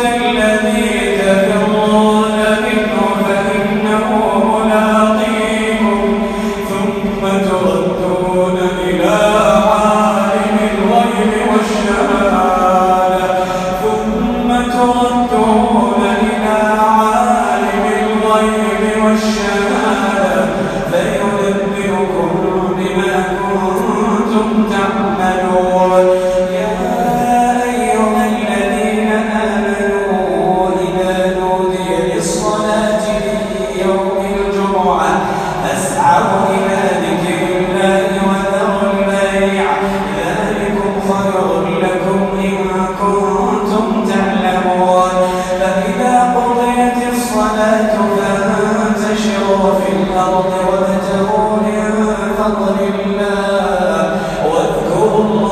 الذي وانتشروا في الأرض وابتغوا من فضل الله. واذكروا الله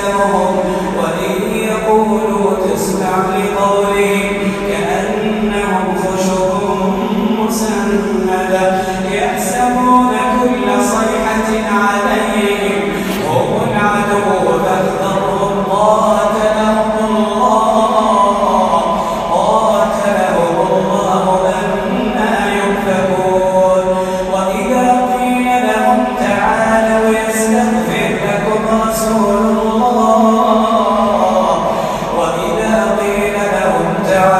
أَيْمَانَهُمْ وَإِنْ يَقُولُوا 네.